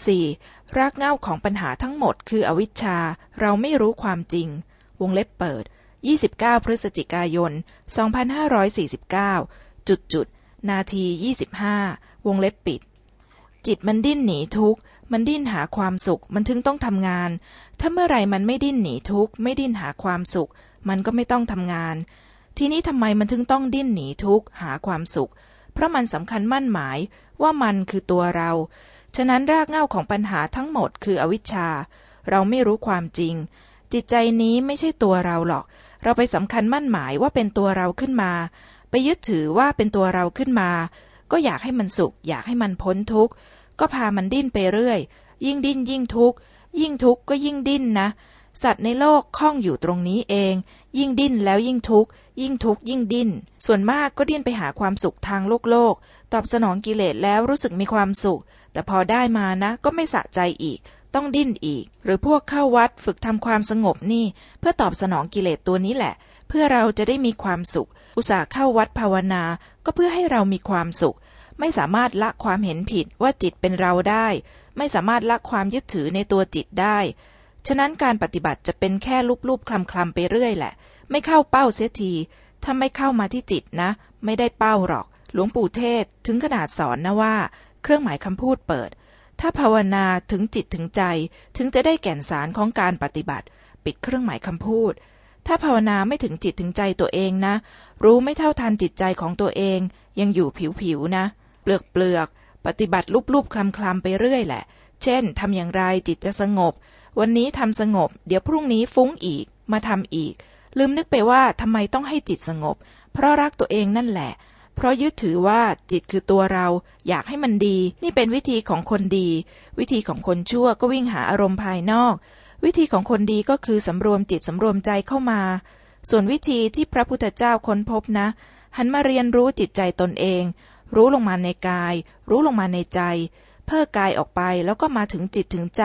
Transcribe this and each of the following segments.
4. รากเง้าของปัญหาทั้งหมดคืออวิชชา เราไม่รู้ความจริง วงเล็บเปิด 29 พฤศจิกายน 2549 จุดจุด นาที 25 วงเล็บปิด จิตมันดิ้นหนีทุกข์ มันดิ้นหาความสุข มันถึงต้องทำงาน ถ้าเมื่อไรมันไม่ดิ้นหนีทุกข์ ไม่ดิ้นหาความสุข มันก็ไม่ต้องทำงาน ทีนี้ทำไมมันถึงต้องดิ้นหนีทุกข์ หาความสุข เพราะมันสำคัญมั่นหมายว่ามันคือตัวเรา ฉะนั้นรากเหง้าของปัญหาทั้งหมดคืออวิชชา เราไม่รู้ความจริง จิตใจนี้ไม่ใช่ตัวเราหรอก เราไปสำคัญมั่นหมายว่าเป็นตัวเราขึ้นมา ไปยึดถือว่าเป็นตัวเราขึ้นมา ก็อยากให้มันสุข อยากให้มันพ้นทุกข์ก็พามันดิ้นไปเรื่อย ยิ่งดิ้นยิ่งทุกข์ยิ่งทุกข์ก็ยิ่งดิ้นนะ สัตว์ในโลกคล้องอยู่ตรงนี้เอง ยิ่งดิ้นแล้วยิ่งทุกข์ยิ่งทุกข์ยิ่งดิ้น ส่วนมากก็ดิ้นไปหาความสุขทางโลกโลก ตอบสนองกิเลสแล้วรู้สึกมีความสุข แต่พอได้มานะ ก็ไม่สะใจอีก ต้องดิ้นอีก หรือพวกเข้าวัดฝึกทำความสงบนี่ เพื่อตอบสนองกิเลสตัวนี้แหละ เพื่อเราจะได้มีความสุข อุตส่าห์เข้าวัดภาวนา ก็เพื่อให้เรามีความสุข ไม่สามารถละความเห็นผิดว่าจิตเป็นเราได้ ไม่สามารถละความยึดถือในตัวจิตได้ ฉะนั้นการปฏิบัติจะเป็นแค่ลูบๆคลำๆไปเรื่อยแหละ ไม่เข้าเป้าเสียทีถ้าไม่เข้ามาที่จิตนะ ไม่ได้เป้าหรอก หลวงปู่เทศถึงขนาดสอนนะว่า เครื่องหมายคำพูดเปิด ถ้าภาวนาถึงจิตถึงใจถึงจะได้แก่นสารของการปฏิบัติ ปิดเครื่องหมายคำพูด ถ้าภาวนาไม่ถึงจิตถึงใจตัวเองนะ รู้ไม่เท่าทันจิตใจของตัวเอง ยังอยู่ผิวๆนะ เปลือกเปลือกปฏิบัติลุบๆคลำๆไปเรื่อยแหละ เช่นทำอย่างไรจิตจะสงบ วันนี้ทำสงบ เดี๋ยวพรุ่งนี้ฟุ้งอีก มาทำอีก ลืมนึกไปว่าทำไมต้องให้จิตสงบ เพราะรักตัวเองนั่นแหละ เพราะยึดถือว่าจิตคือตัวเรา อยากให้มันดี นี่เป็นวิธีของคนดี วิธีของคนชั่วก็วิ่งหาอารมณ์ภายนอก วิธีของคนดีก็คือสำรวมจิตสำรวมใจเข้ามา ส่วนวิธีที่พระพุทธเจ้าค้นพบนะ หันมาเรียนรู้จิตใจตนเอง รู้ลงมาในกาย รู้ลงมาในใจ เพิกกายออกไปแล้วก็มาถึงจิตถึงใจ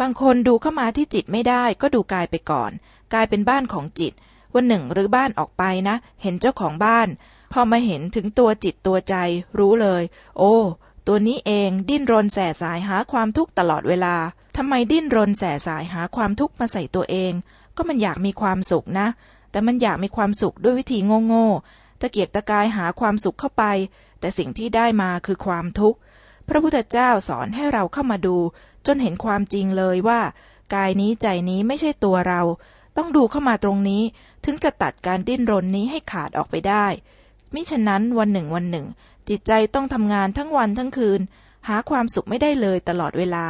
บางคนดูเข้ามาที่จิตไม่ได้ ก็ดูกายไปก่อน กายเป็นบ้านของจิต วันหนึ่งหรือบ้านออกไปนะ เห็นเจ้าของบ้าน พอมาเห็นถึงตัวจิตตัวใจ รู้เลย โอ้ ตัวนี้เองดิ้นรนแสสายหาความทุกข์ตลอดเวลาทำไมดิ้นรนแสสายหาความทุกข์มาใส่ตัวเอง ก็มันอยากมีความสุขนะ แต่มันอยากมีความสุขด้วยวิธีโง่ๆตะเกียกตะกายหาความสุขเข้าไป แต่สิ่งที่ได้มาคือความทุกข์พระพุทธเจ้าสอนให้เราเข้ามาดู จนเห็นความจริงเลยว่า กายนี้ใจนี้ไม่ใช่ตัวเรา ต้องดูเข้ามาตรงนี้ ถึงจะตัดการดิ้นรนนี้ให้ขาดออกไปได้ มิฉะนั้นวันหนึ่งวันหนึ่ง จิตใจต้องทำงานทั้งวันทั้งคืน หาความสุขไม่ได้เลยตลอดเวลา